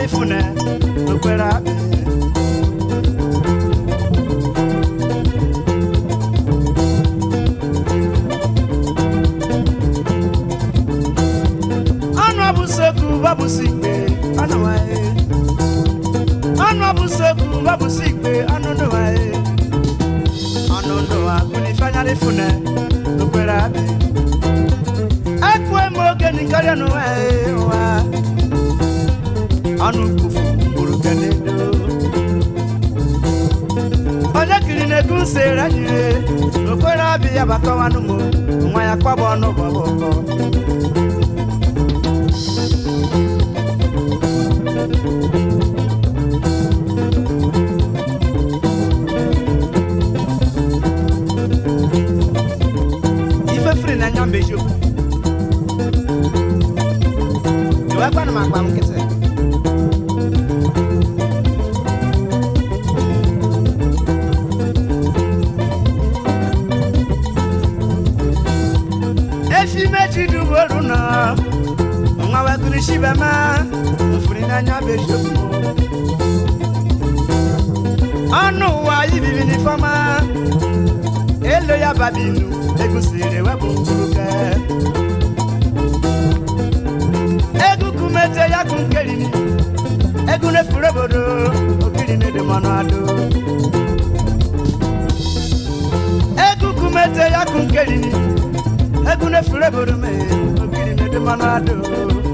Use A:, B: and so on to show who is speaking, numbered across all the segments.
A: arifune nukwera anụ abụsekwu babụsi ikpe anụ nwaye anụ abụsekwu babụsi ikpe anụ ndụ nwaye anụ ndụ agụnifeanyarifune nukwera abi ekwe m oge nikarịa n'ụwa ụwa anụtufu onye kiri na-eku nsị ranyire n'okpere abịa ya bakọwanụ m nwa ya kpaba ọnụ gbaba ife firi na nya mbeji okwu efi méjì dùn wòrú náà wọn wá tún sí bẹ́ẹ̀ máa nfuni náà nyà bẹ́ẹ̀ ṣe fún wọn. ọnù wa yìí bìbí ní fọ́mà èlò yà bàbí nù egusi rẹ̀ wẹ́ bùn kúrú kẹ́. egungun méje yakun kéré ni egun ne fure bodo okiri ne de mọ́nà àdó. egungun ya yakun kéré ni. egune fuleburume okiri de manado.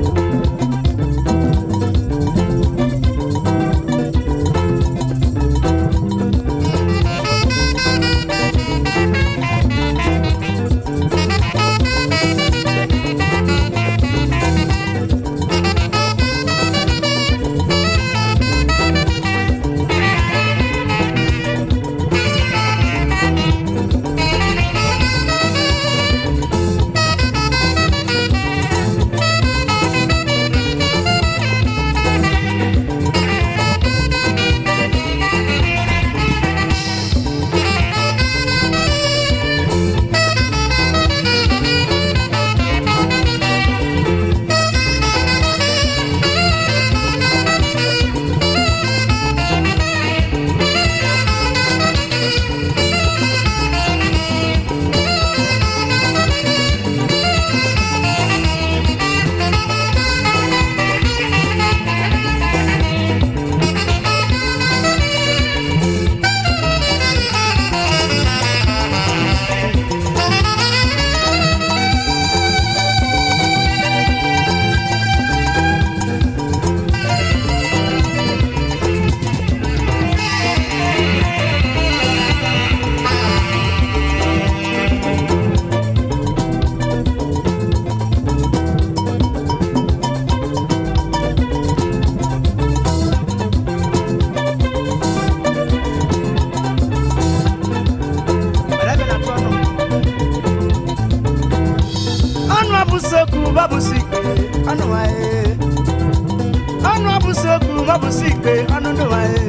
A: wa busikpe anondowa ye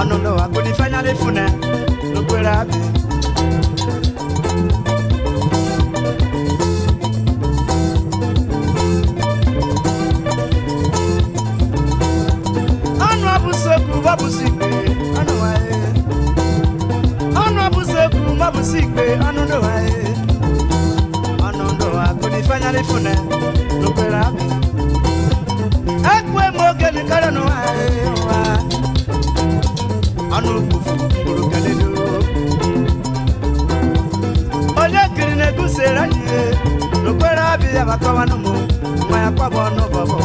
A: anondowa gbodi fanyale funɛ logbera bi. anu abuseku wa busikpe anowa ye anu abuseku wa busikpe anondowa ye anondowa gbodi fanyale funɛ anụ mkpofu kpụrụ kalele onye kiri na-egusere anyị ihe n'okpere abịghị abakọwanụ m nwa ya kwaba ọnụ bọbọ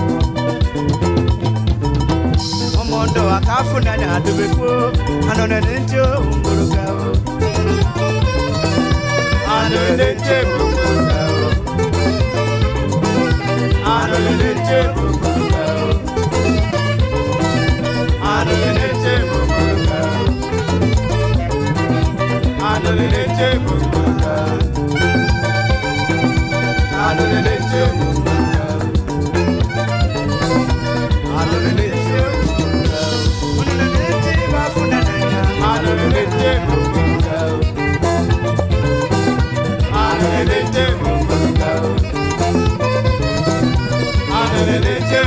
A: ụmụndụ aka afọ n'anya adobekwuo anọnene ndị ohu mkpụrụ gawo anọnene ndị ohu mkpụrụ gawo I you.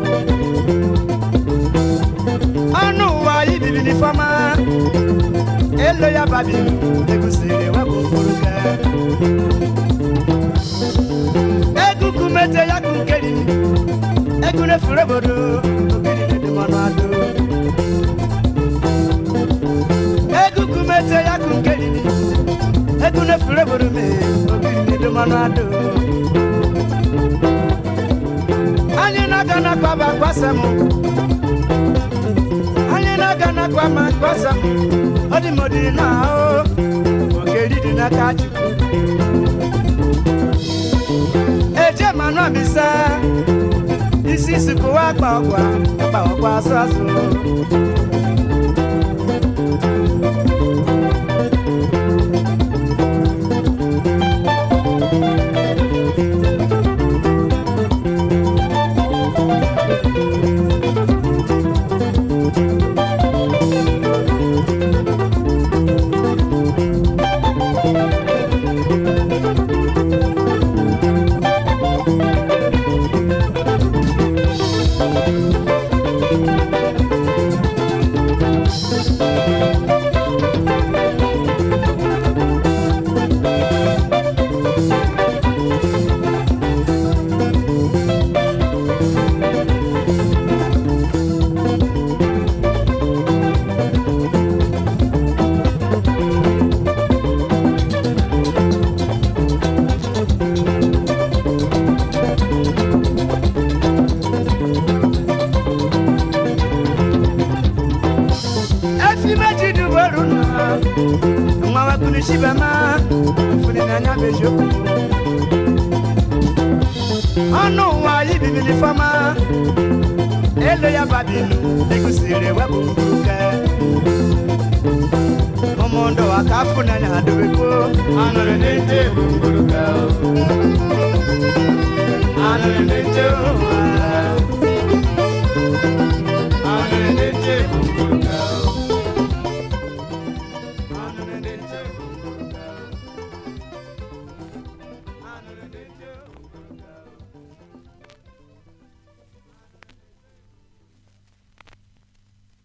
A: ọma elo ya babi egusiri wepụ mkpụrụ gị egugu mete ya gụ nkeri egu nefuru obodo ogiri dị mmanụ adụ egugu mete ya gụ nkeri egu nefuru obodo me ogiri dị mmanụ adụ anyị na-aga na kwaba kwasem aga na akwa ma mkpọsa ọ dị m dị na ahụ okeri dị n'aka Chukwu eje manụ abisa isi sikụwa akpa ọkwa akpa ọkwa asụ asụ ndikusire webunduke umuntu wakafuna nyadubiku anore nite